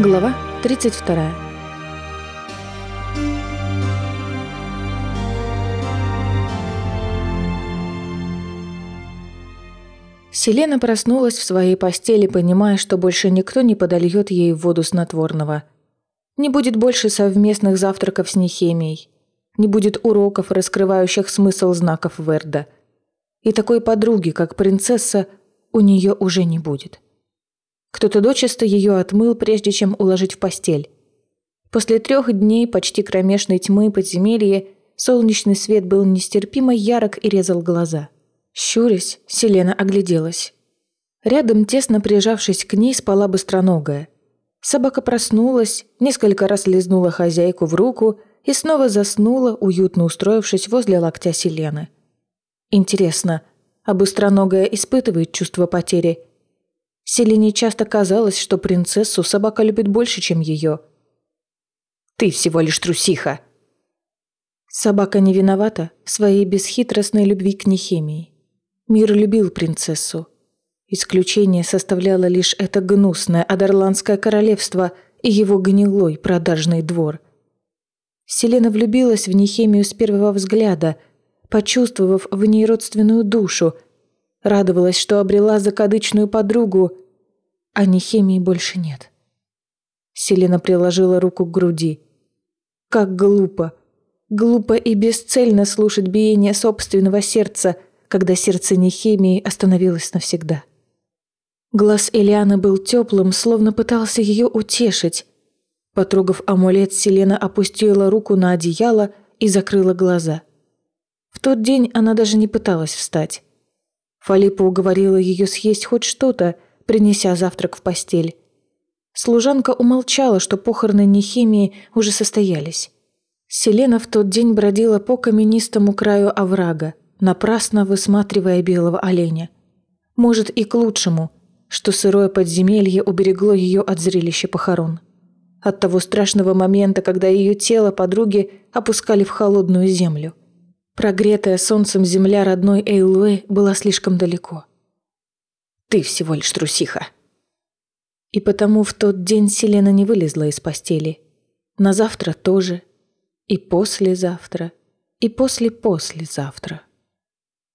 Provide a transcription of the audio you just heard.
Глава 32. Селена проснулась в своей постели, понимая, что больше никто не подольет ей воду снотворного. Не будет больше совместных завтраков с Нехемией. Не будет уроков, раскрывающих смысл знаков Верда. И такой подруги, как принцесса, у нее уже не будет. Кто-то дочисто ее отмыл, прежде чем уложить в постель. После трех дней почти кромешной тьмы подземелья солнечный свет был нестерпимо ярок и резал глаза. Щурясь, Селена огляделась. Рядом, тесно прижавшись к ней, спала быстроногая. Собака проснулась, несколько раз лизнула хозяйку в руку и снова заснула, уютно устроившись возле локтя Селены. Интересно, а быстроногая испытывает чувство потери – Селине часто казалось, что принцессу собака любит больше, чем ее. «Ты всего лишь трусиха!» Собака не виновата в своей бесхитростной любви к Нехемии. Мир любил принцессу. Исключение составляло лишь это гнусное Адерландское королевство и его гнилой продажный двор. Селена влюбилась в Нехемию с первого взгляда, почувствовав в ней родственную душу, Радовалась, что обрела закадычную подругу, а ни химии больше нет. Селена приложила руку к груди. Как глупо. Глупо и бесцельно слушать биение собственного сердца, когда сердце Нехемии остановилось навсегда. Глаз Элианы был теплым, словно пытался ее утешить. Потрогав амулет, Селена опустила руку на одеяло и закрыла глаза. В тот день она даже не пыталась встать. Фалипа уговорила ее съесть хоть что-то, принеся завтрак в постель. Служанка умолчала, что похороны Нехимии уже состоялись. Селена в тот день бродила по каменистому краю оврага, напрасно высматривая белого оленя. Может, и к лучшему, что сырое подземелье уберегло ее от зрелища похорон. От того страшного момента, когда ее тело подруги опускали в холодную землю – Прогретая солнцем земля родной Эйлуэ была слишком далеко. «Ты всего лишь трусиха». И потому в тот день Селена не вылезла из постели. На завтра тоже. И послезавтра. И после-послезавтра.